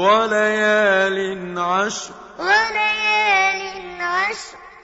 وَلَيَالٍ عَشْرٍ. وَلَيَالٍ عَشْرٍ.